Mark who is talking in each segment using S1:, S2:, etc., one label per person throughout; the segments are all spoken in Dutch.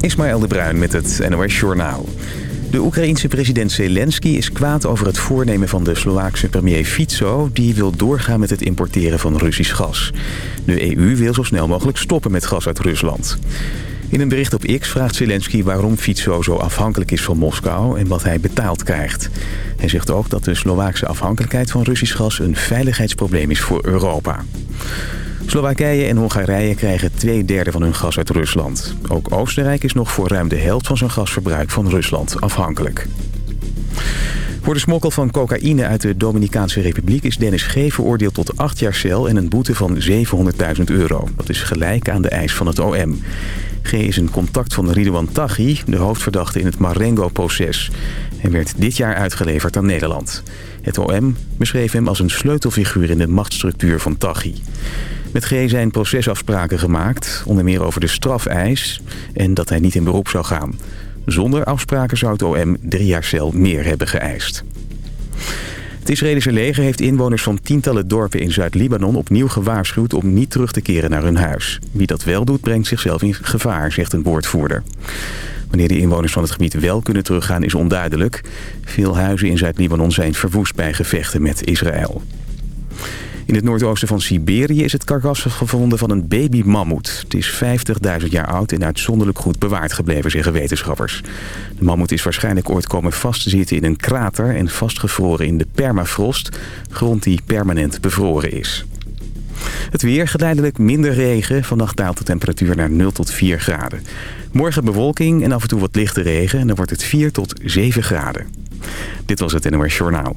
S1: Ismaël de Bruin met het NOS Journaal. De Oekraïense president Zelensky is kwaad over het voornemen van de Slovaakse premier Fico... die wil doorgaan met het importeren van Russisch gas. De EU wil zo snel mogelijk stoppen met gas uit Rusland. In een bericht op X vraagt Zelensky waarom Fico zo afhankelijk is van Moskou... en wat hij betaald krijgt. Hij zegt ook dat de Slovaakse afhankelijkheid van Russisch gas... een veiligheidsprobleem is voor Europa. Slowakije en Hongarije krijgen twee derde van hun gas uit Rusland. Ook Oostenrijk is nog voor ruim de helft van zijn gasverbruik van Rusland afhankelijk. Voor de smokkel van cocaïne uit de Dominicaanse Republiek is Dennis G. veroordeeld tot acht jaar cel en een boete van 700.000 euro. Dat is gelijk aan de eis van het OM. G. is een contact van Ridouan Taghi, de hoofdverdachte in het Marengo-proces. Hij werd dit jaar uitgeleverd aan Nederland. Het OM beschreef hem als een sleutelfiguur in de machtsstructuur van Taghi. Met G zijn procesafspraken gemaakt, onder meer over de strafeis en dat hij niet in beroep zou gaan. Zonder afspraken zou het OM drie jaar cel meer hebben geëist. Het Israëlische leger heeft inwoners van tientallen dorpen in Zuid-Libanon opnieuw gewaarschuwd om niet terug te keren naar hun huis. Wie dat wel doet, brengt zichzelf in gevaar, zegt een woordvoerder. Wanneer de inwoners van het gebied wel kunnen teruggaan is onduidelijk. Veel huizen in Zuid-Libanon zijn verwoest bij gevechten met Israël. In het noordoosten van Siberië is het karkas gevonden van een babymammoet. Het is 50.000 jaar oud en uitzonderlijk goed bewaard gebleven, zeggen wetenschappers. De mammoet is waarschijnlijk ooit komen vastzitten in een krater... en vastgevroren in de permafrost, grond die permanent bevroren is. Het weer, geleidelijk minder regen. Vannacht daalt de temperatuur naar 0 tot 4 graden. Morgen bewolking en af en toe wat lichte regen... en dan wordt het 4 tot 7 graden. Dit was het NOS Journaal.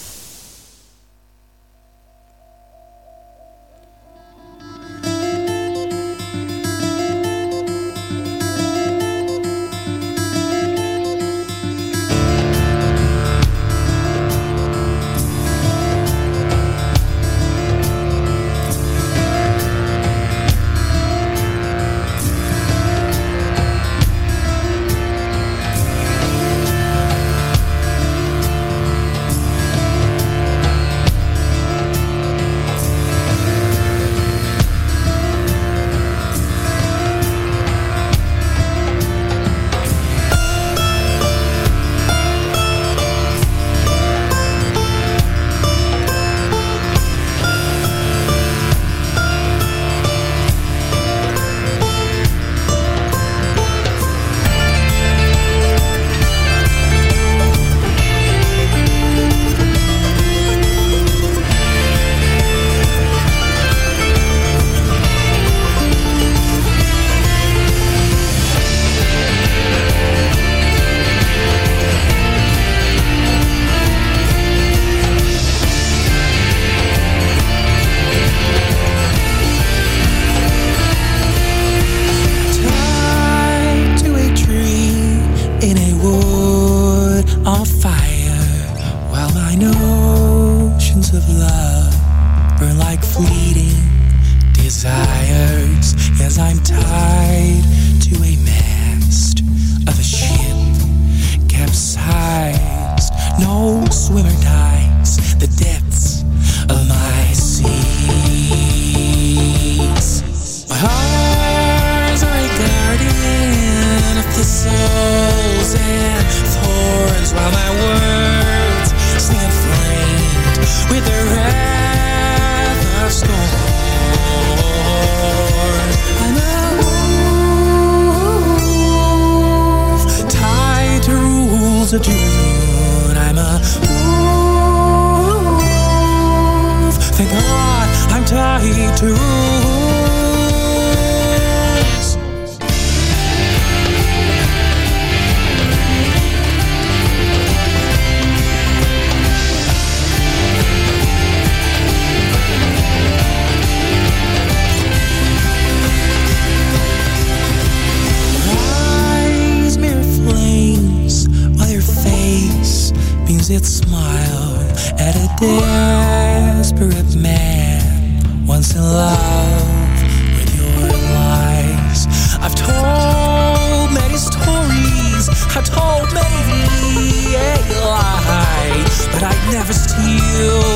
S2: I'd never steal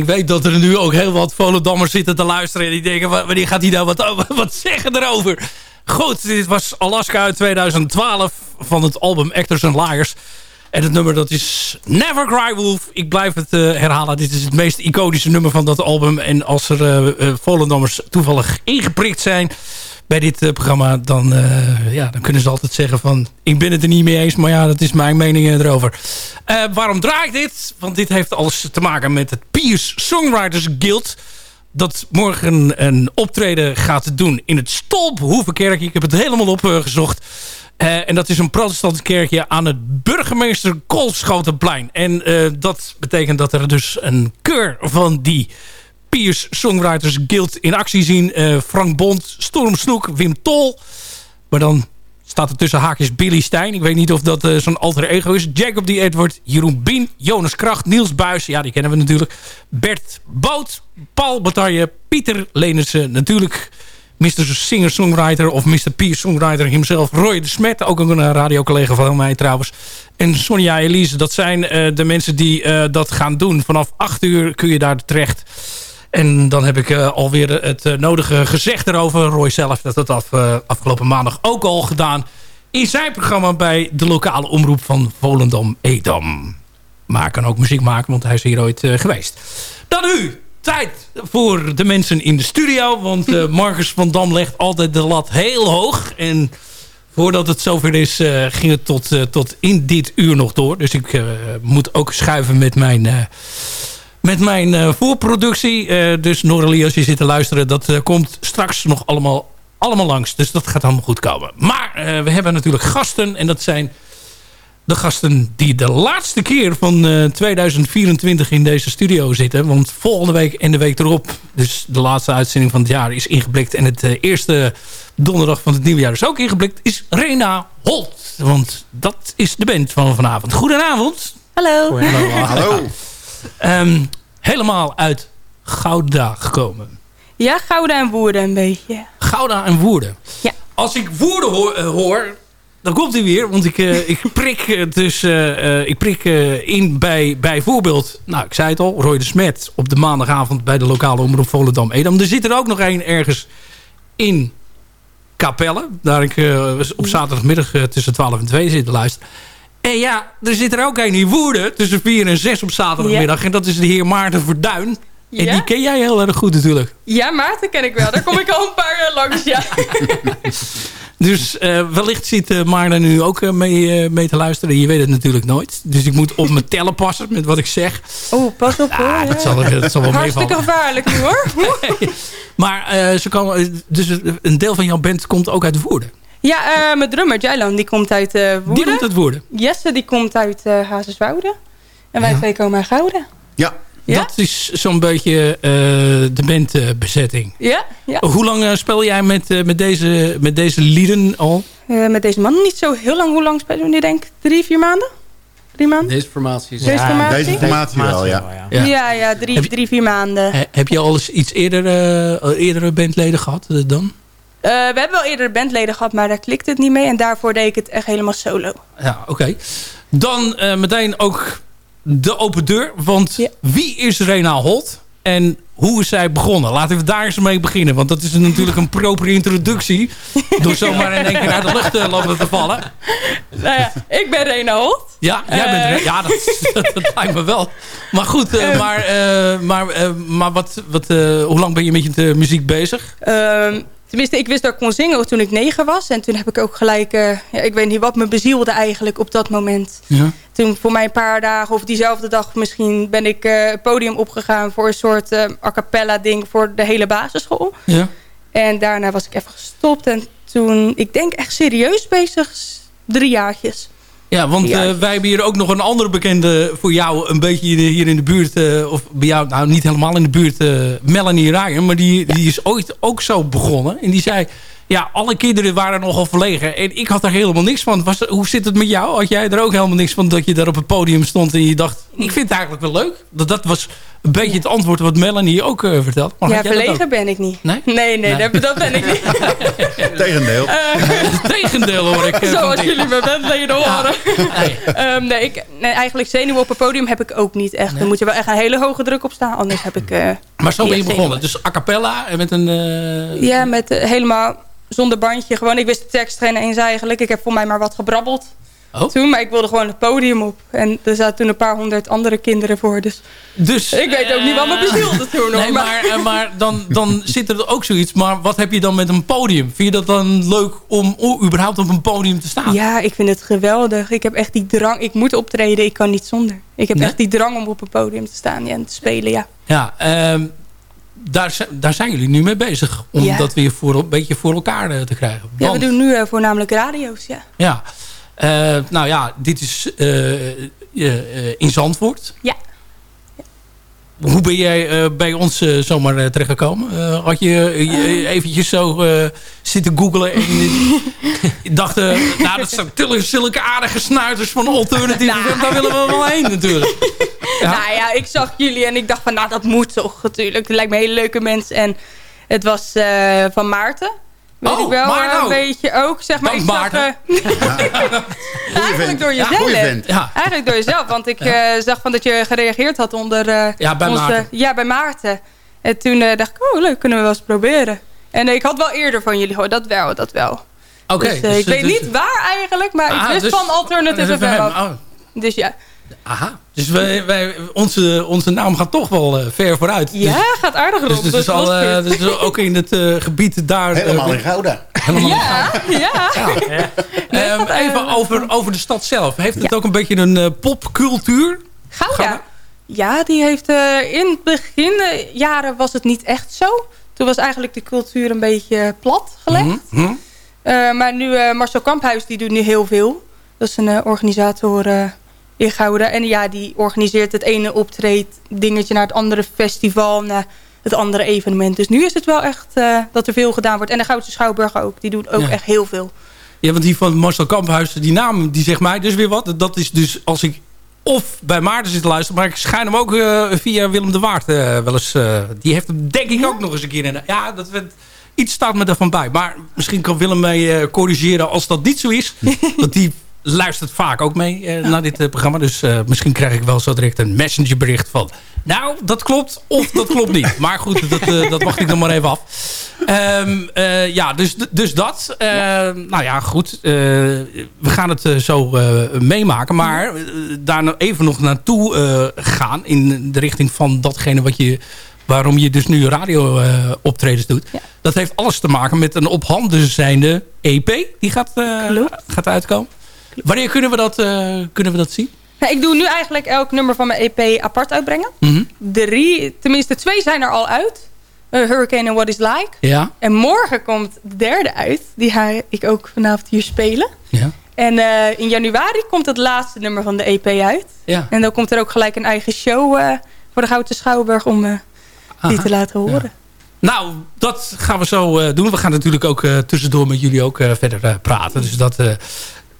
S3: ik weet dat er nu ook heel wat Volendammers zitten te luisteren. En die denken, wa- wanneer gaat hij nou wat, wat zeggen erover? Goed, dit was Alaska uit 2012 van het album Actors and Liars. En het nummer dat is Never Cry Wolf. Ik blijf het eh, herhalen. Dit is het meest iconische nummer van dat album. En als er eh eh, Volendammers toevallig ingeprikt zijn bij dit eh, programma... Dan, eh, ja, dan kunnen ze altijd zeggen van... ik ben het er niet mee eens, maar ja, dat is mijn mening eh, erover. Waarom draai ik dit? Want dit heeft alles te maken met het Piers Songwriters Guild... dat morgen een optreden gaat doen in het Stolp Hoevenkerk. Ik heb het helemaal opgezocht. En dat is een protestant kerkje aan het burgemeester Koolschotenplein. En dat betekent dat er dus een keur van die Piers Songwriters Guild in actie zien. Uh, Frank Bond, Storm Snoek, Wim Tol. Maar dan staat er tussen haakjes Billy Stijn. Ik weet niet of dat zo'n alter ego is. Jacob D. Edward, Jeroen Bien, Jonas Kracht, Niels Buis. Ja, die kennen we natuurlijk. Bert Boot, Paul Bataille, Pieter Lenissen natuurlijk... Mr. Singer-songwriter of Mr. P-songwriter himself. Roy de Smet, ook een radiocollega van mij trouwens. En Sonja Elise, dat zijn de mensen die dat gaan doen. Vanaf 8 uur kun je daar terecht. En dan heb ik uh, alweer het nodige gezegd erover. Roy zelf dat het af, afgelopen maandag ook al gedaan. In zijn programma bij de lokale omroep van Volendam-Edam. Maar hij kan ook muziek maken, want hij is hier ooit geweest. Dan u, tijd voor de mensen in de studio. Want Marcus van Dam legt altijd de lat heel hoog. En voordat het zover is, uh, ging het tot, uh, tot in dit uur nog door. Dus ik moet ook schuiven met mijn, met mijn voorproductie. dus Noralie, als je zit te luisteren, dat komt straks nog allemaal, allemaal langs. Dus dat gaat allemaal goed komen. Maar we hebben natuurlijk gasten en dat zijn de gasten die de laatste keer van uh, 2024 in deze studio zitten. Want volgende week en de week erop, dus de laatste uitzending van het jaar is ingeblikt. En het uh, eerste donderdag van het nieuwe jaar is ook ingeblikt, is Rena Holt. Want dat is de band van vanavond. Goedenavond.
S4: Hallo.
S3: Hallo.
S5: Hallo.
S3: um, helemaal uit Gouda gekomen.
S4: Ja, Gouda en Woerden een beetje.
S3: Gouda en Woerden.
S4: Ja.
S3: Als ik Woerden hoor, uh, hoor dan komt hij weer. Want ik, uh, ik prik, dus, uh, ik prik in bij bijvoorbeeld... Nou, ik zei het al. Roy de Smet op de maandagavond bij de lokale omroep Volendam-Edam. Er zit er ook nog één ergens in Capelle. Daar ik op zaterdagmiddag tussen 12 en 2 zit te luisteren. En ja, er zit er ook één in Woerden tussen 4 en 6 op zaterdagmiddag. Ja. En dat is de heer Maarten Verduin. En die ken jij heel erg goed natuurlijk.
S4: Ja, Maarten ken ik wel. Daar kom ik al een paar jaar langs, ja.
S3: Dus uh, wellicht zit uh, Maarten nu ook uh, mee, mee te luisteren. Je weet het natuurlijk nooit. Dus ik moet op mijn tellen passen met wat ik zeg.
S4: Oh, pas op hoor.
S3: Ah, dat, zal, dat zal wel
S4: Hartstikke gevaarlijk nu hoor.
S3: maar ze komen, dus een deel van jouw band komt ook uit Woerden.
S4: Ja, mijn drummer Jailan die komt uit Woerden.
S3: Die komt uit Woerden?
S4: Jesse die komt uit Hazeswoude. En wij ja. twee komen uit Gouden.
S5: Ja.
S4: Ja?
S3: Dat is zo'n beetje uh, de bandbezetting.
S4: Ja, ja.
S3: Hoe lang uh, speel jij met, uh, met, deze, met deze lieden al?
S4: met deze man niet zo heel lang. Hoe lang spelen we nu denk ik? Drie, vier maanden? Drie maanden?
S6: Deze formatie is...
S4: Deze
S6: ja,
S4: formatie?
S5: Deze formatie wel, ja.
S4: Ja, ja, ja drie,
S3: je,
S4: drie, vier maanden.
S3: He, heb je al eens iets eerder, eerdere bandleden gehad dan?
S4: We hebben wel eerder bandleden gehad, maar daar klikt het niet mee. En daarvoor deed ik het echt helemaal solo.
S3: Ja, oké. Okay. Dan meteen ook de open deur. Want ja. wie is Rena Holt? En hoe is zij begonnen? Laten we daar eens mee beginnen. Want dat is natuurlijk een propere introductie. Door zomaar in één keer uit de lucht uh, lopen te vallen.
S4: Nou ja, ik ben Rena Holt.
S3: Ja, jij uh, bent Rena. Ja, dat, dat, dat, lijkt me wel. Maar goed, uh, maar, maar, maar wat, wat, hoe lang ben je met je muziek bezig?
S4: Tenminste, ik wist dat ik kon zingen toen ik negen was. En toen heb ik ook gelijk... Uh, ja, ik weet niet wat me bezielde eigenlijk op dat moment.
S3: Ja.
S4: Toen voor mij een paar dagen of diezelfde dag misschien... ben ik uh, het podium opgegaan voor een soort uh, a cappella ding... voor de hele basisschool.
S3: Ja.
S4: En daarna was ik even gestopt. En toen, ik denk echt serieus bezig, drie jaartjes.
S3: Ja, want
S4: Ja.
S3: uh, wij hebben hier ook nog een andere bekende voor jou. Een beetje hier in de buurt. Uh, of bij jou, nou niet helemaal in de buurt. Uh, Melanie Ryan. Maar die, die is ooit ook zo begonnen. En die zei... Ja, alle kinderen waren nogal verlegen. En ik had daar helemaal niks van. Was, hoe zit het met jou? Had jij er ook helemaal niks van dat je daar op het podium stond en je dacht... Ik vind het eigenlijk wel leuk. Dat, dat was een beetje het antwoord wat Melanie ook uh, vertelt. Maar
S4: ja, verlegen ben ik niet.
S3: Nee?
S4: Nee, nee,
S3: Nee.
S4: Dat, dat ben ik niet.
S5: Tegendeel.
S3: Tegendeel hoor ik. van
S4: Zoals jullie me bandleden horen.
S3: Nee.
S4: Ehm, nee, ik, nee, eigenlijk zenuwen op het podium heb ik ook niet echt.
S3: Nee.
S4: Dan moet je wel echt een hele hoge druk op staan. Anders heb ik... eh,
S3: Maar zo ben je begonnen. Dus a cappella en met een... eh,
S4: ja, met eh, helemaal zonder bandje. Gewoon, ik wist de tekst geen eens eigenlijk. Ik heb voor mij maar wat gebrabbeld
S3: Oh.
S4: toen. Maar ik wilde gewoon het podium op. En er zaten toen een paar honderd andere kinderen voor. Dus
S3: Dus,
S4: ik weet ook niet wat me bezielde toen.
S3: Nee, maar, eh, maar dan, dan zit er ook zoiets. Maar wat heb je dan met een podium? Vind je dat dan leuk om überhaupt op een podium te staan?
S4: Ja, ik vind het geweldig. Ik heb echt die drang. Ik moet optreden, ik kan niet zonder. Ik heb
S3: Nee?
S4: echt die drang om op een podium te staan ja, en te spelen, ja.
S3: Ja, ehm, daar, zijn- daar zijn jullie nu mee bezig. Om
S4: Ja.
S3: dat weer voor, een beetje voor elkaar eh, te krijgen.
S4: Ja, we doen nu eh, voornamelijk radio's, ja.
S3: Ja. Eh, nou ja, dit is eh, eh, in Zandvoort.
S4: Ja.
S3: Hoe ben jij bij ons zomaar terechtgekomen? Had je eventjes zo zitten googlen en je dacht... nou, dat zijn zulke aardige snuiters van Alternative FM. Daar willen we wel heen natuurlijk. Ja.
S4: Nou ja, ik zag jullie en ik dacht van, nou dat moet toch natuurlijk. Het lijkt me hele leuke mensen. En het was van Maarten. Weet
S3: Oh,
S4: ik wel
S3: Maarten
S4: een
S3: ook.
S4: beetje ook, zeg maar. Ik zag, eh, eigenlijk door jezelf.
S3: Ja.
S4: Eigenlijk door jezelf. Want ik eh, zag van dat je gereageerd had onder... eh,
S3: Ja, bij Maarten.
S4: Ja, bij Maarten. En toen eh, dacht ik, oh leuk, kunnen we wel eens proberen. En eh, ik had wel eerder van jullie gehoord, dat wel, dat wel.
S3: Oké.
S4: dus, eh,
S3: dus,
S4: ik weet
S3: dus-
S4: niet waar eigenlijk, maar
S3: Ah,
S4: ik wist
S3: dus-
S4: van Alternative
S3: dus-
S4: FM.
S3: oh,
S4: Dus ja.
S3: Aha. Dus wij, wij, onze, onze naam gaat toch wel eh, ver vooruit. Dus-
S4: Ja, gaat aardig
S3: Dus,
S4: rond.
S3: dus,
S4: Dus,
S3: is al, eh, dus ook in het eh, gebied daar... eh,
S6: Helemaal in Gouda.
S3: helemaal in
S4: Ja, ja.
S3: Ehm,
S4: eh,
S3: even over, over de stad zelf. Heeft het
S4: Ja.
S3: ook een beetje een eh, popcultuur?
S4: Gouda.
S3: Gouda?
S4: Ja, die heeft eh, in het begin eh, jaren was het niet echt zo. Toen was eigenlijk de cultuur een beetje plat gelegd.
S3: Mhm, mhm.
S4: Eh, maar nu eh, Marcel Kamphuis, die doet nu heel veel. Dat is een eh, organisator eh, in Gouda. En ja, die organiseert het ene optreed dingetje naar het andere festival, naar het andere evenement. Dus nu is het wel echt eh, dat er veel gedaan wordt. En de Goudse Schouwburg ook, die doet ook
S3: Ja.
S4: echt heel veel.
S3: Ja, want die van Marcel Kamphuis, die naam, die zegt mij dus weer wat. Dat is dus als ik of bij Maarten zit te luisteren... maar ik schijn hem ook eh, via Willem de Waard eh, wel eens... die heeft hem denk ik ook nog eens een keer in. de- Ja, dat werd, iets staat me daarvan bij. Maar misschien kan Willem mij corrigeren als dat niet zo is. want die luistert vaak ook mee eh, naar dit eh, programma. Dus eh, misschien krijg ik wel zo direct een messengerbericht van... Nou, dat klopt of dat klopt niet. Maar goed, dat, eh, dat wacht ik nog maar even af. Ehm, eh, ja, dus, dus dat. Nou ja, goed. we gaan het zo meemaken. Maar daar nou even nog naartoe gaan... in de richting van datgene wat je... waarom je dus nu radio-optredens doet.
S4: Ja.
S3: Dat heeft alles te maken met een op handen zijnde EP. Die gaat, gaat uitkomen. Wanneer kunnen we dat, eh, kunnen we dat zien?
S4: Nou, ik doe nu eigenlijk elk nummer van mijn EP apart uitbrengen.
S3: Mhm.
S4: Drie, tenminste twee zijn er al uit. Eh, Hurricane and What Is Like.
S3: Ja,
S4: En morgen komt de derde uit. Die ga ik ook vanavond hier spelen.
S3: ja,
S4: En eh, in januari komt het laatste nummer van de EP uit.
S3: ja.
S4: En dan komt er ook gelijk een eigen show voor de Gouden Schouwburg om die te laten horen.
S3: Nou, dat gaan we zo doen. We gaan natuurlijk ook tussendoor met jullie ook verder praten. Dus dat...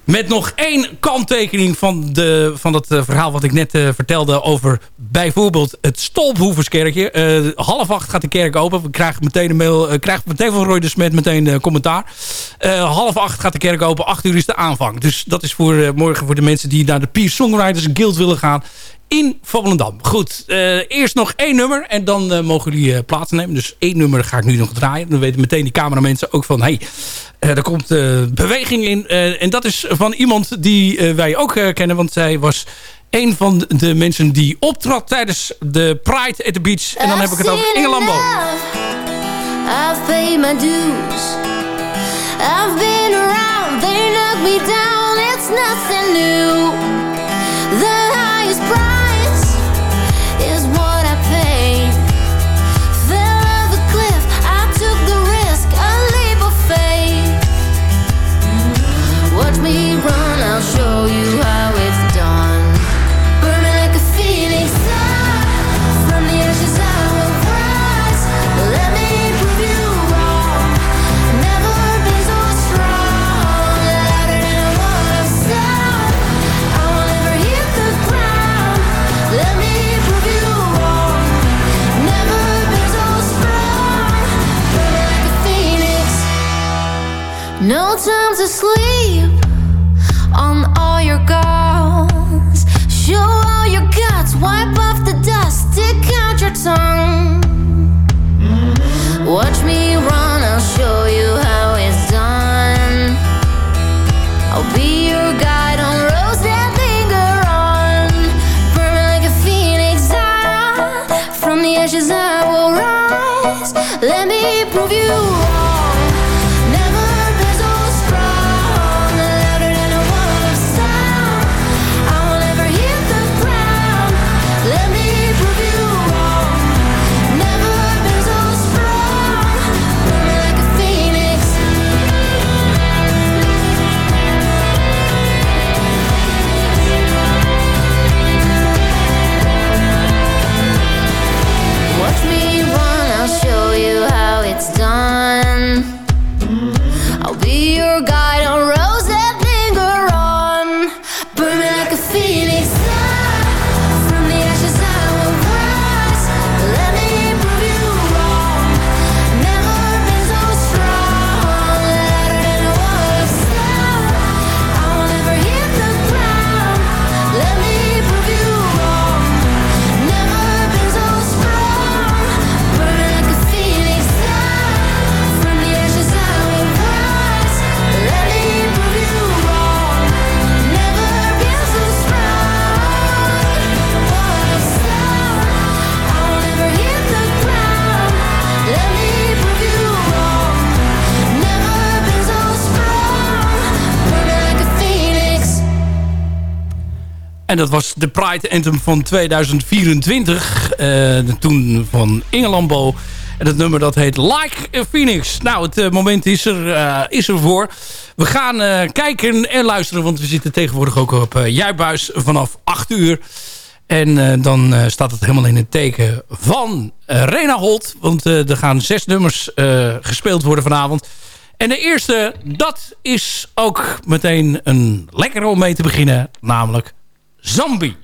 S3: met nog één kanttekening van, de, van het eh, verhaal wat ik net eh, vertelde over bijvoorbeeld het Stolphoeverskerkje. Eh, half acht gaat de kerk open. We krijgen meteen een mail, krijgen meteen van Roy de Smet meteen commentaar. Half acht gaat de kerk open, acht uur is de aanvang. Dus dat is voor morgen voor de mensen die naar de Peer Songwriters Guild willen gaan in Volendam. Goed, eh, eerst nog één nummer en dan eh, mogen jullie uh, plaatsnemen. Dus één nummer ga ik nu nog draaien. Dan weten meteen die cameramensen ook van... hey, er komt beweging in. En dat is van iemand die wij ook kennen. Want zij was een van de mensen die optrad tijdens de Pride at the Beach. En dan heb ik het over Inge Lambo.
S7: I've paid my dues. I've been around, they me down. It's nothing new. The
S3: En dat was de Pride Anthem van 2024. eh, toen van Inge Lambo. En het nummer dat heet Like a Phoenix. Nou, het eh, moment is er, eh, is voor. We gaan kijken en luisteren. Want we zitten tegenwoordig ook op uh, Juibuis vanaf 8 uur. En dan staat het helemaal in het teken van Rena Holt. Want er gaan zes nummers gespeeld worden vanavond. En de eerste, dat is ook meteen een lekker om mee te beginnen. Namelijk
S4: Zombie.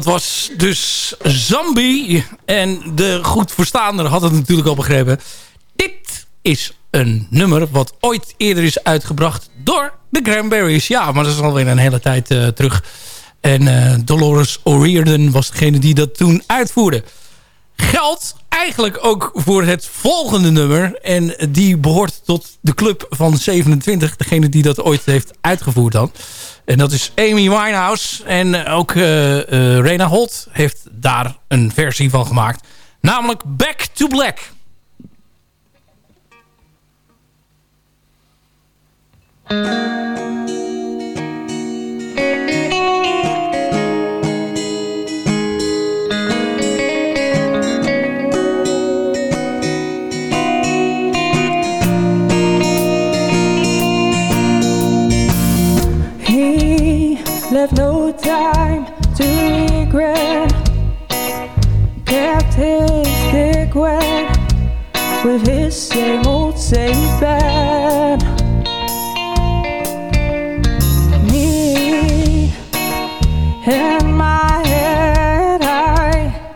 S3: Dat was dus Zombie. En de goed verstaander had het natuurlijk al begrepen. Dit is een nummer wat ooit eerder is uitgebracht door de Cranberries. Ja, maar dat is alweer een hele tijd uh, terug. En uh, Dolores O'Riordan was degene die dat toen uitvoerde. Geldt eigenlijk ook voor het volgende nummer. En die behoort tot de club van 27. Degene die dat ooit heeft uitgevoerd dan. En dat is Amy Winehouse. En ook uh, uh, Rena Holt heeft daar een versie van gemaakt. Namelijk Back to Black.
S4: Left no time to regret. Kept his dick wet with his same old safe bed. Me and my head high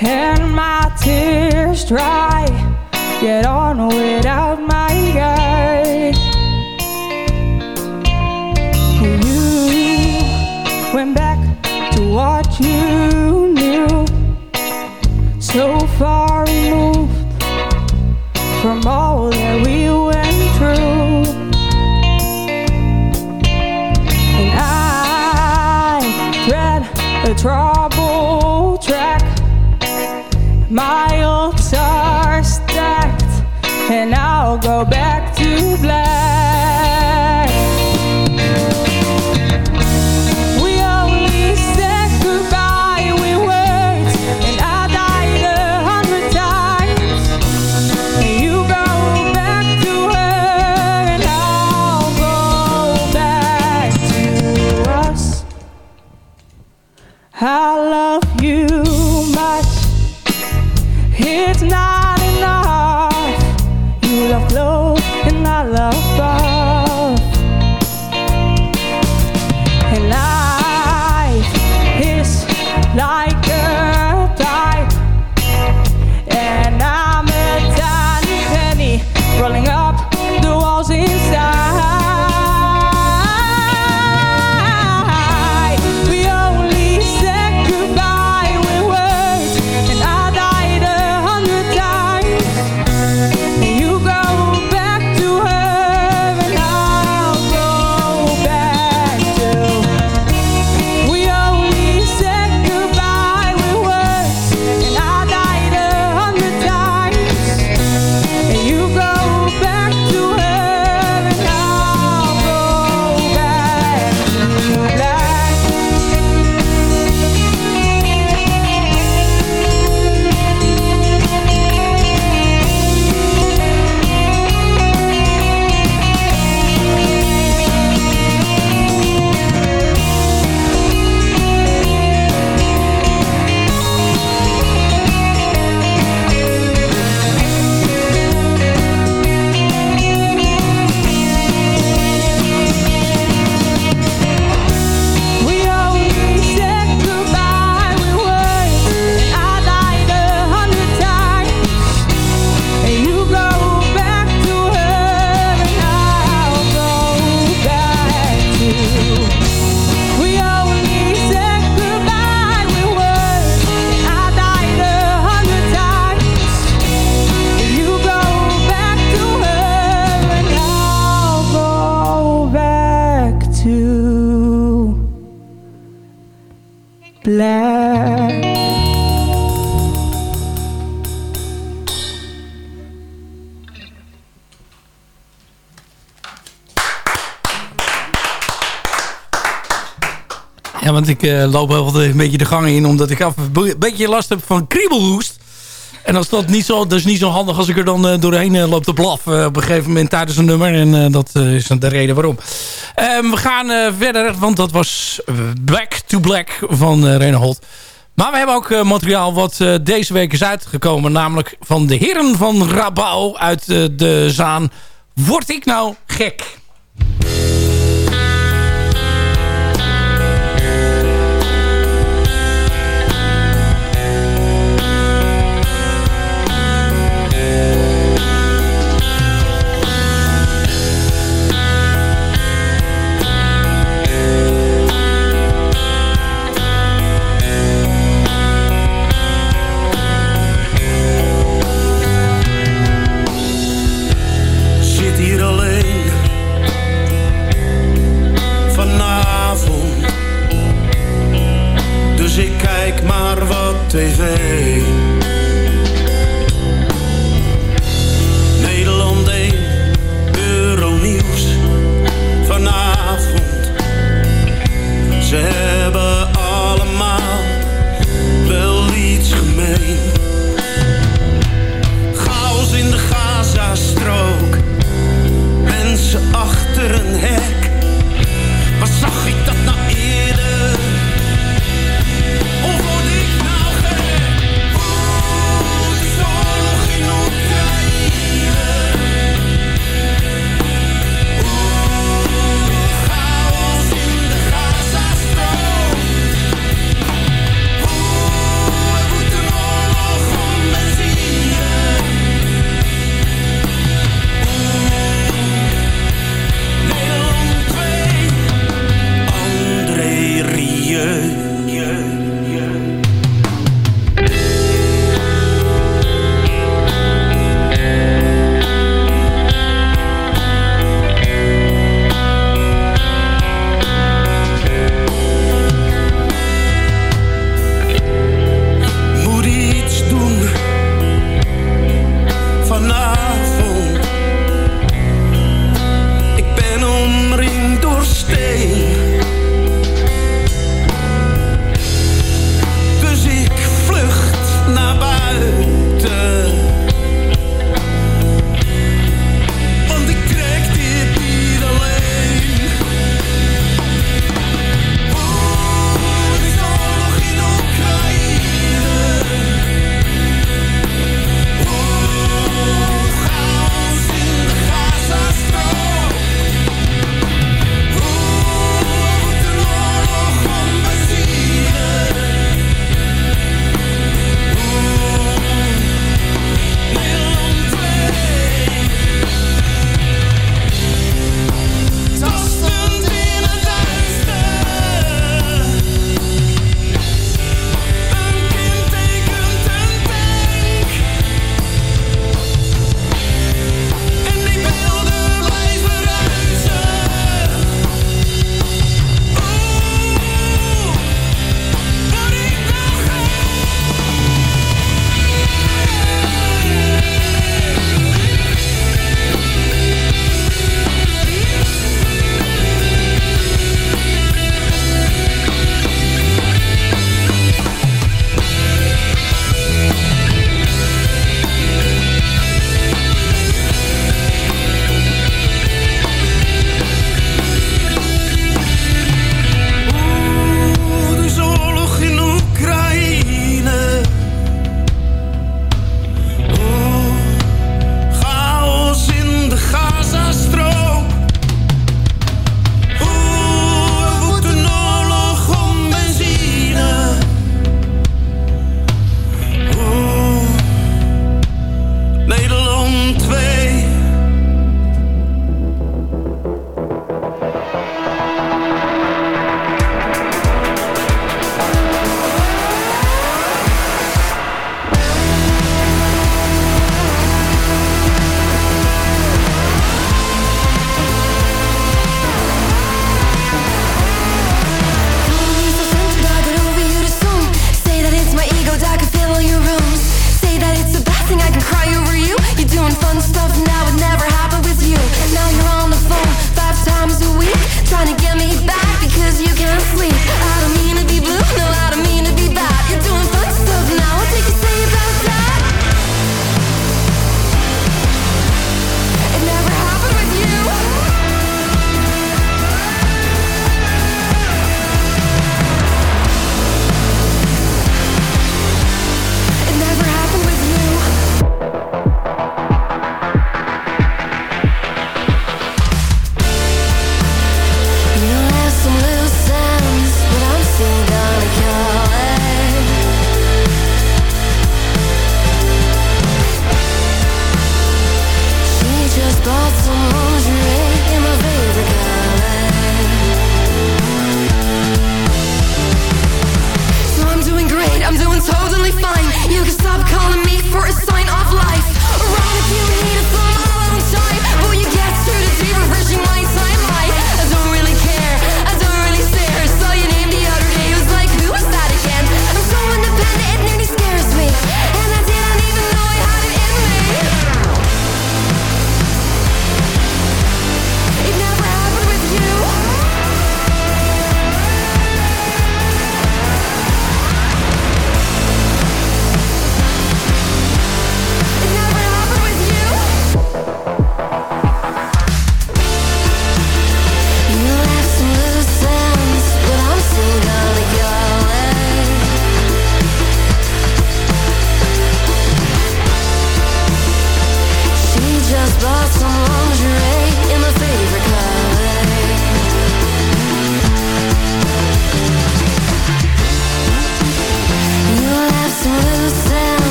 S4: and my tears dry. Get on without my went back to what you knew. So far
S3: ik uh, loop altijd een beetje de gangen in... omdat ik af een beetje last heb van kriebelhoest. En als dat niet zo, dat is niet zo handig als ik er dan uh, doorheen uh, loop te blaffen... op een gegeven moment tijdens een nummer. En dat is de reden waarom. Ehm, we gaan verder, want dat was Back to Black van uh, Reinhold. Maar we hebben ook materiaal wat deze week is uitgekomen. Namelijk van de heren van Rabau uit de Zaan. Word ik nou gek?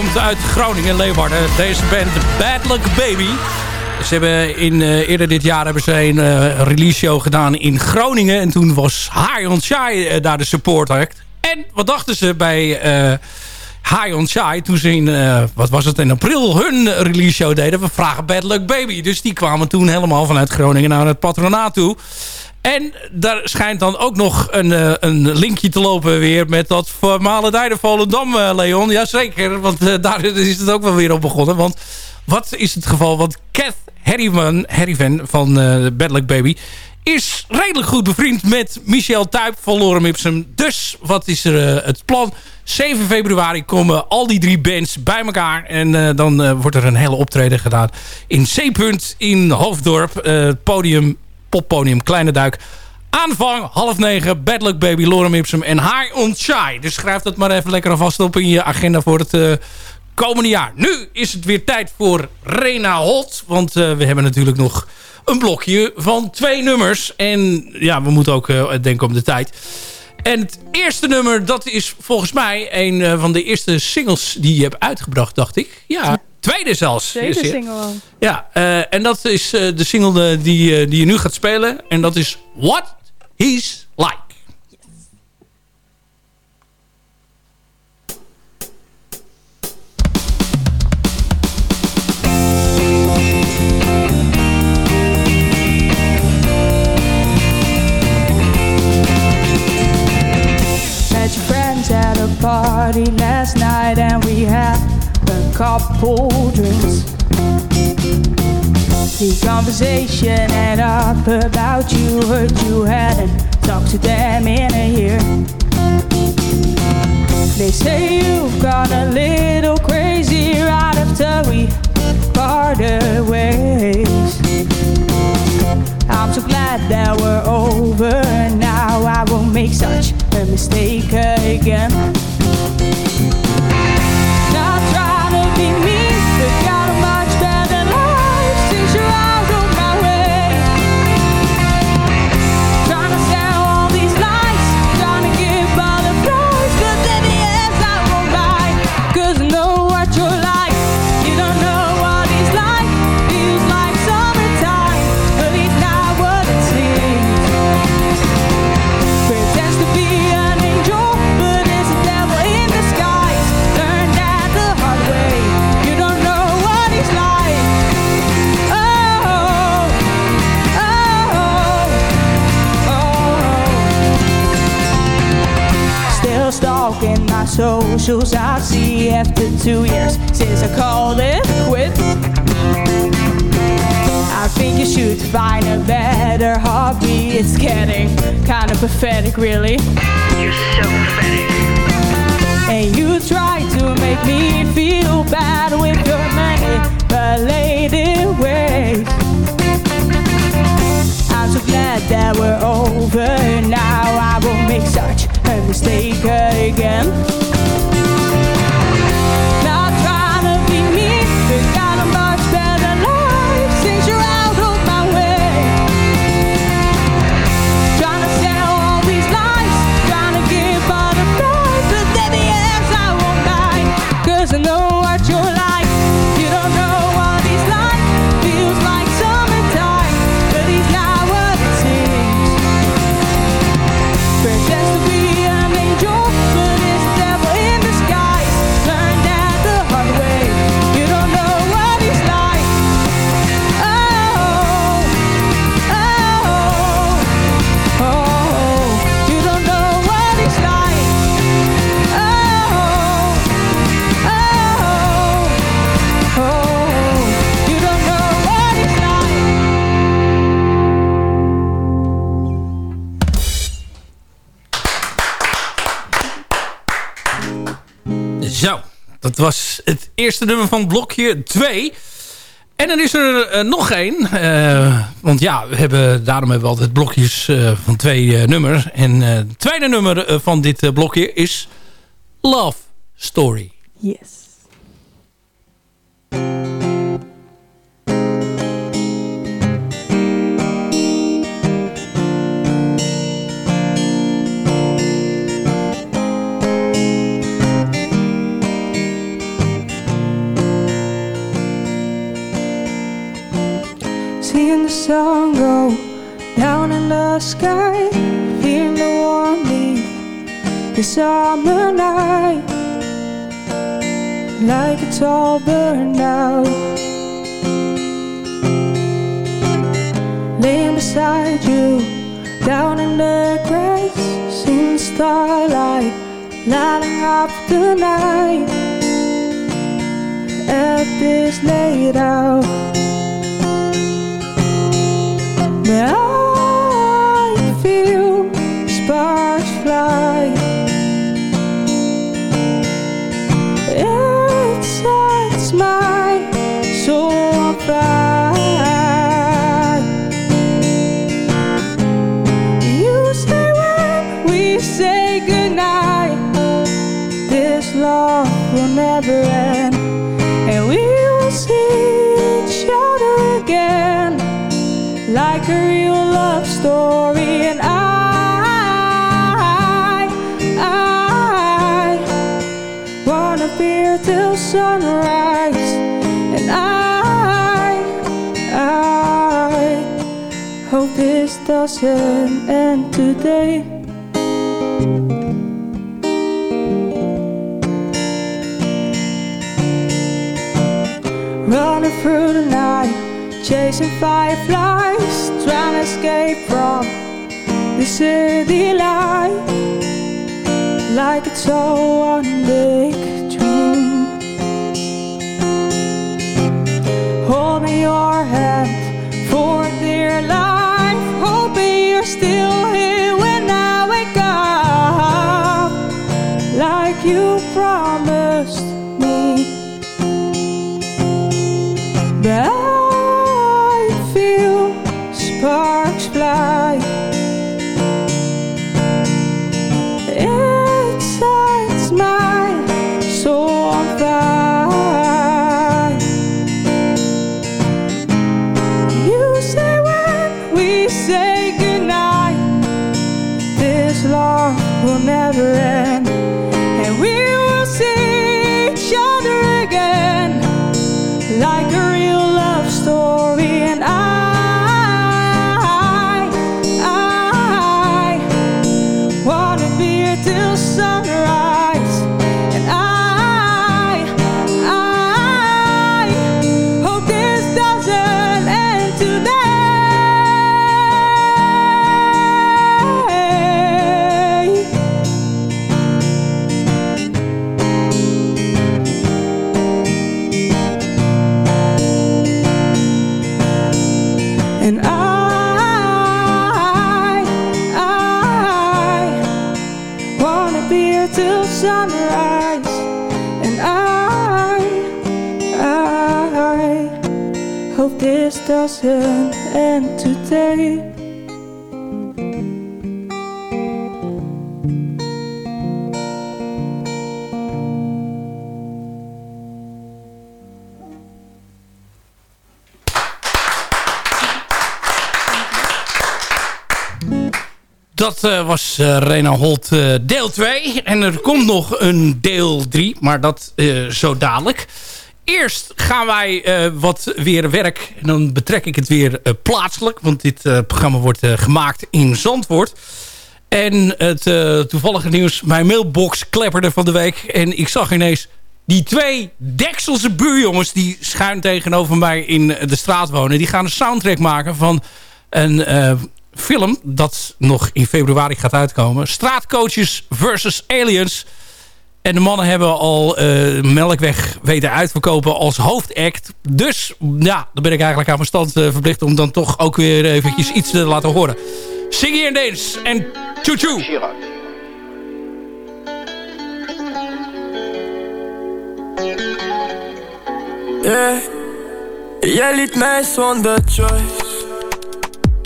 S3: Komt uit Groningen, Leeuwarden. Deze band Bad Luck Baby. Ze hebben in, uh, eerder dit jaar hebben ze een uh, release show gedaan in Groningen. En toen was High on Shy uh, daar de support act. En wat dachten ze bij High on toen ze in, wat was het, in april hun release show deden. We vragen Bad Luck Baby. Dus die kwamen toen helemaal vanuit Groningen naar het patronaat toe. En daar schijnt dan ook nog een, uh, een linkje te lopen weer met dat voormalige Volendam, uh, Leon. Jazeker, want uh, daar is het ook wel weer op begonnen. Want wat is het geval? Want Kath Harrivan van uh, Bad Luck Baby is redelijk goed bevriend met Michel Tuyp van Lorem Ipsum. Dus wat is er het plan? 7 februari komen al die drie bands bij elkaar. En dan wordt er een hele optreden gedaan in C-punt in Hoofddorp. podium poppodium Kleine Duik. Aanvang half negen, Bad Luck Baby, Lorem Ipsum en High on Chai. Dus schrijf dat maar even lekker alvast op in je agenda voor het uh, komende jaar. Nu is het weer tijd voor Rena Hot. Want uh, we hebben natuurlijk nog een blokje van twee nummers. En ja, we moeten ook uh, denken om de tijd. En het eerste nummer, dat is volgens mij een van de eerste singles die je hebt uitgebracht, dacht ik. Ja, tweede zelfs.
S4: Tweede single.
S3: Ja, uh, en dat is uh, de single die, uh, die je nu gaat spelen. En dat is What He's Like.
S8: Party last night and we had a couple drinks. The conversation ended up about you, heard you hadn't talked to them in a year. They say you've gone a little crazy right after we parted ways. I'm so glad that we're over now. I won't make such a mistake again. be me. My socials. I see after two years since I called it quits. I think you should find a better hobby. It's getting kind of pathetic, really. You're so pathetic. And you try to make me feel bad with your manipulated ways. So glad that we're over now. I won't make such a mistake again.
S3: Eerste nummer van blokje 2. En dan is er eh, nog één. eh, want ja, we hebben, daarom hebben we altijd blokjes eh, van twee nummers. En het tweede nummer van dit blokje is Love Story.
S8: Yes.
S4: The sky, feel the warm leaf, the summer night, like it's all burned out. Laying beside you, down in the grass, seeing starlight, lighting up the night. At this laid out. Fireflies, trying to escape from the city light, like it's all one big dream. Hold me your hand for dear life, this doesn't end today.
S3: Dat eh, was eh Rena Holt eh, deel 2. En er komt nog een deel 3, maar dat eh, zo dadelijk. Eerst gaan wij eh, wat weer werk. En dan betrek ik het weer eh, plaatselijk. Want dit eh, programma wordt gemaakt in Zandvoort. En het toevallige nieuws. Mijn mailbox klepperde van de week. En ik zag ineens die twee Dekselse buurjongens... die schuin tegenover mij in de straat wonen. Die gaan een soundtrack maken van een film... dat nog in februari gaat uitkomen. Straatcoaches versus Aliens... En de mannen hebben al eh, Melkweg weten uitverkopen als hoofdact. Dus ja, dan ben ik eigenlijk aan mijn stand eh, verplicht... om dan toch ook weer eventjes iets te laten horen. Siggy en Dance en Choo Choo.
S9: Yeah. Jij liet mij zonder choice.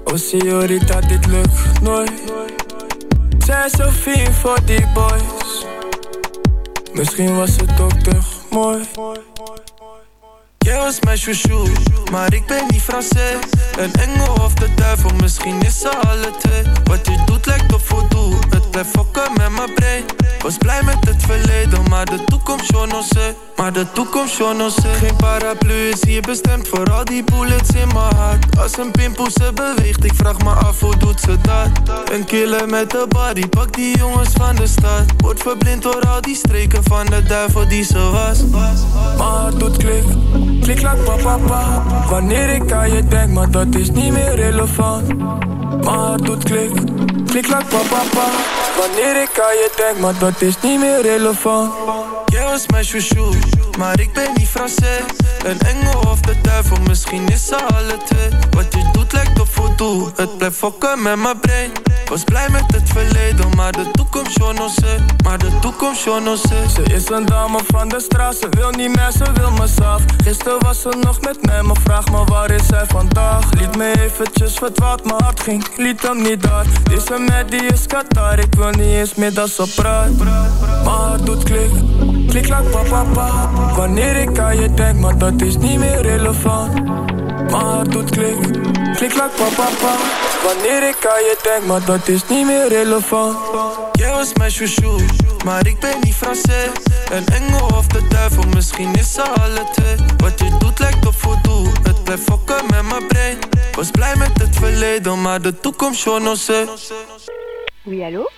S9: Oh señorita, dit lukt nooit. Zij zo fier voor die boys. Misschien was het ook te mooi. Jij was mijn chouchou, maar ik ben niet Français. Een engel of de duivel, misschien is ze alle twee. Wat je doet lijkt op voodoo, het blijft fokken met mijn brein. Was blij met het verleden, maar de toekomst, yo no. Maar de toekomst, yo no. Geen paraplu is hier bestemd voor al die bullets in mijn hart. Als een pimpel ze beweegt, ik vraag me af hoe doet ze dat? Een killer met de body, pak die jongens van de stad. Wordt verblind door al die streken van de duivel die ze was.
S10: Maar doet klik, klik laat papa pa. Wanneer ik aan je denk, maar dat is niet meer relevant. Maar doet klik, klik laat papa pa. Wanneer ik aan je denk, maar dat is niet meer relevant.
S9: Jij was mijn chouchou, maar ik ben niet Français. Een engel of de duivel, misschien is ze alle twee. Wat je doet lijkt op voodoo, het blijft fokken met mijn brein. Was blij met het verleden, maar de toekomst, sé. Maar de toekomst, yo no sé.
S10: Ze is een dame van de straat, ze wil niet meer, ze wil me zelf. Gisteren was ze nog met mij, maar vraag me waar is zij vandaag? Liet me eventjes verdwaald, mijn hart ging, liet hem niet daar. Met die is Qatar, ik wil niet eens meer dat ze praat. Maar doet klik, klik pa. Wanneer ik aan je denk, maar dat is niet meer relevant. Maar doet klik, klik laat papa pa. Wanneer ik aan je denk, maar dat is niet meer relevant.
S9: Jij was mijn chouchou, maar ik ben niet Français. Een engel of de duivel, misschien is ze alle twee. Wat je doet lijkt op voodoo, het blijft fokken met mijn brein. Was blij met het verleden, maar de toekomst, yo no sé.
S11: Oui, allô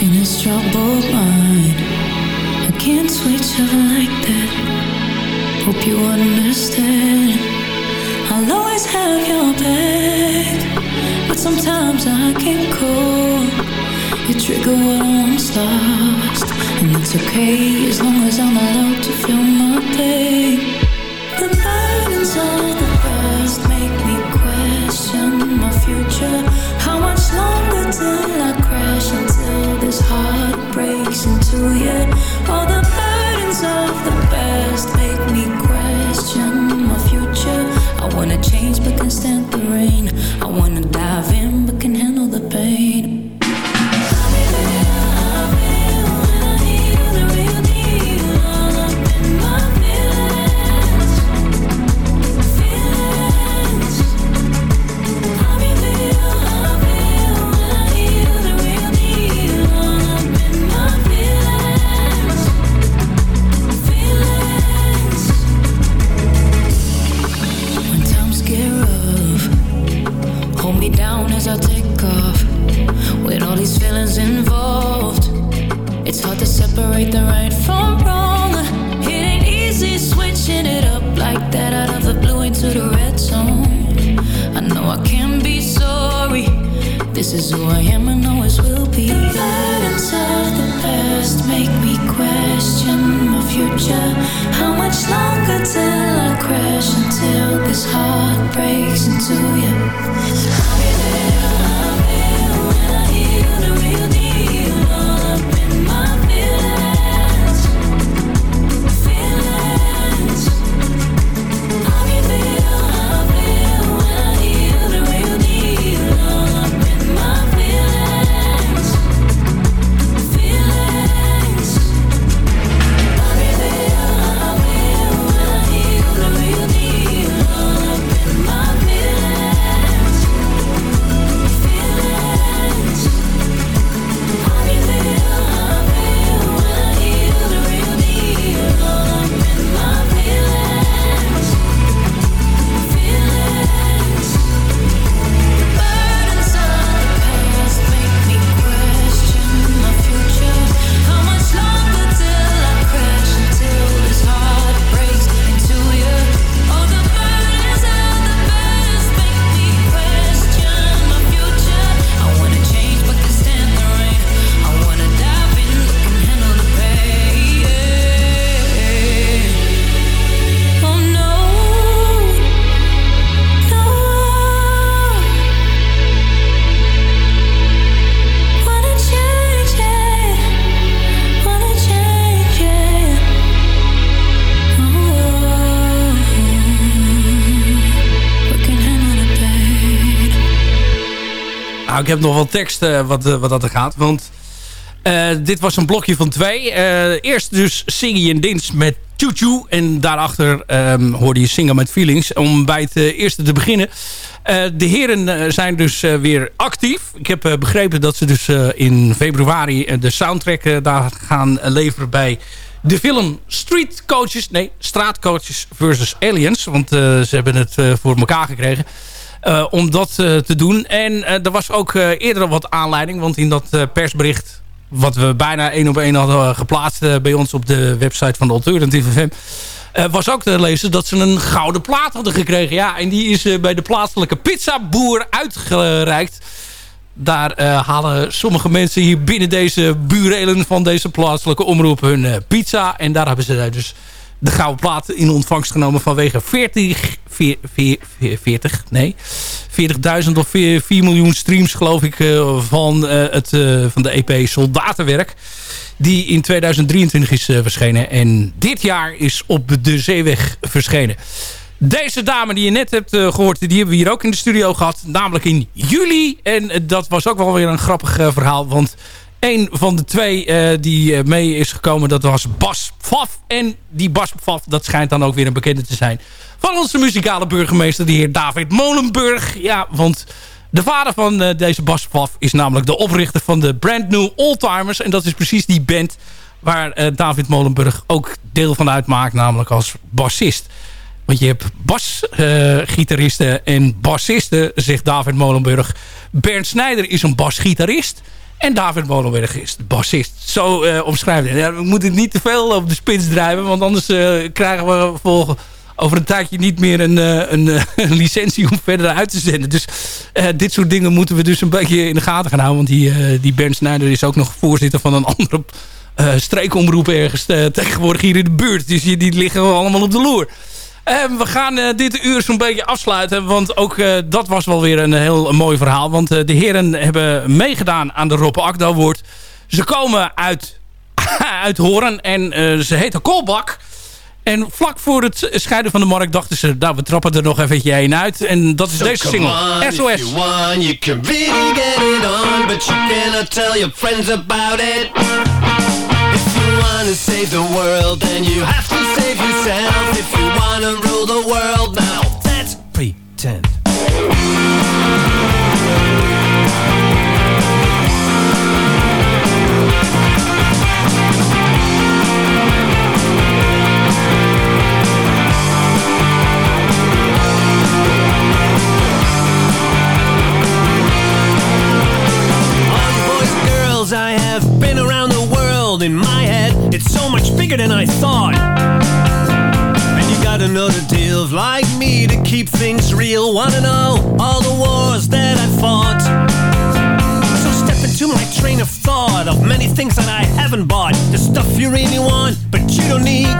S12: In this troubled mind, I can't switch up like that. Hope you understand. I'll always have your back, but sometimes I can't cold. You trigger what I once lost, and it's okay as long as I'm allowed to feel my pain. The burdens of the past make me question my future. How much longer till I crash until this heart breaks into you? All the burdens of the past make me question my future. I wanna change but can stand the rain. I wanna dive in but can This is who I am and always will be. The Burdens of the past make me question my future. How much longer till I crash until this heart breaks into you?
S3: Heb nog wel tekst eh, wat, eh, wat dat er gaat. Want eh, dit was een blokje van twee. Eerst dus Siggy en Dins met Choo. En daarachter ehm, hoorde je Singer met Feelings. Om bij het eerste te beginnen. De heren zijn dus weer actief. Ik heb begrepen dat ze dus in februari de soundtrack daar gaan leveren bij de film Street Coaches. Nee, Straatcoaches versus Aliens. Want ze hebben het voor elkaar gekregen. Eh, om dat eh, te doen. En eh, er was ook eerder wat aanleiding. Want in dat persbericht wat we bijna één op één hadden geplaatst bij ons op de website van de Alternative FM. was ook te lezen dat ze een gouden plaat hadden gekregen. Ja, en die is bij de plaatselijke pizzaboer uitgereikt. Daar halen sommige mensen hier binnen deze burelen van deze plaatselijke omroep hun pizza. En daar hebben ze dus de gouden plaat in ontvangst genomen vanwege 40, 40, 40 nee, 40.000 of 4, 4 miljoen streams geloof ik eh, van, eh, het, eh, van de EP Soldatenwerk. Die in 2023 is verschenen. En dit jaar is op de Zeeweg verschenen. Deze dame die je net hebt eh, gehoord, die hebben we hier ook in de studio gehad. Namelijk in juli. En dat was ook wel weer een grappig verhaal. Want een van de twee eh, die eh, mee is gekomen, dat was Bas Pfaff. En die Bas Pfaff, dat schijnt dan ook weer een bekende te zijn. Van onze muzikale burgemeester, de heer David Molenburg. Ja, want de vader van eh, deze Bas Pfaff is namelijk de oprichter van de Brand New Oldtimers. En dat is precies die band waar David Molenburg ook deel van uitmaakt, namelijk als bassist. Want je hebt basgitaristen en bassisten, zegt David Molenburg. Bernd Snijder is een basgitarist. En David Molenburg is de bassist. Zo eh omschrijft. Ja, we moeten niet te veel op de spits drijven. Want anders eh, krijgen we volgen over een tijdje niet meer een, eh, een, licentie om verder uit te zenden. Dus dit soort dingen moeten we dus een beetje in de gaten gaan houden. Want die, eh, die Bernd Snijder is ook nog voorzitter van een andere eh, streekomroep ergens tegenwoordig hier in de buurt. Dus die, die liggen allemaal op de loer. We gaan eh, dit uur zo'n beetje afsluiten. Want ook eh, dat was wel weer een heel een mooi verhaal. Want eh, de heren hebben meegedaan aan de Roppe Akda Award. Ze komen uit, uit Horen en ze heten Kolbak. En vlak voor het scheiden van de markt dachten ze... nou, we trappen er nog eventjes in uit. En dat is
S13: So
S3: deze single.
S13: on,
S3: SOS.
S13: you want, you can really get it on, but you cannot tell your friends about it. If you wanna save the world, then you have to save yourself. If you wanna rule the world, now that's pretend. Bigger than I thought. And you gotta know the deals like me to keep things real. Wanna know all the wars that I fought. So step into my train of thought of many things that I haven't bought. The stuff you really want, but you don't need.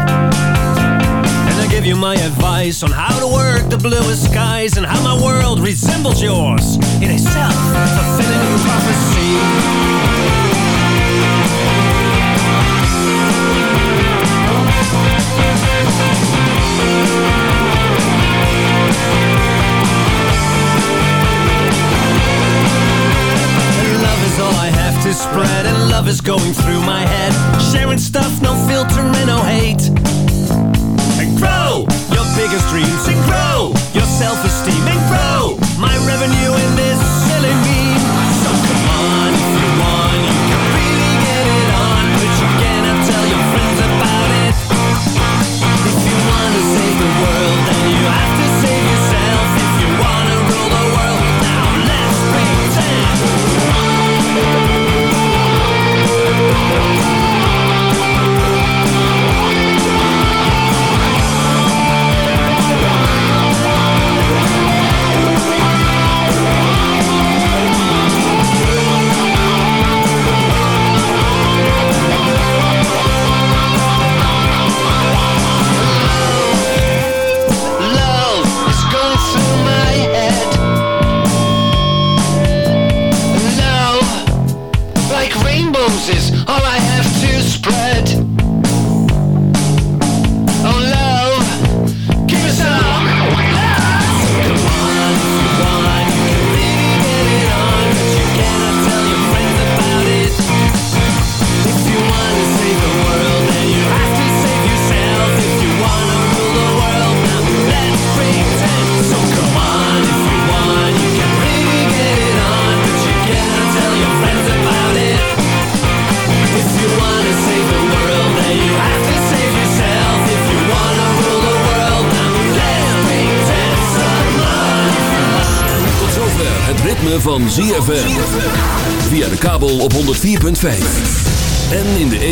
S13: And I give you my advice on how to work the bluest skies and how my world resembles yours in a self-fulfilling prophecy. Spread, and love is going through my head. Sharing stuff,